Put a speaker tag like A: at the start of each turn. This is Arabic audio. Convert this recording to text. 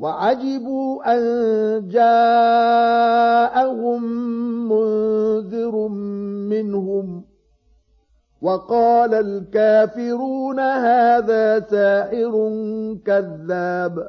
A: وعجبوا أن جاءهم منذر منهم وقال الكافرون هذا ساحر كذاب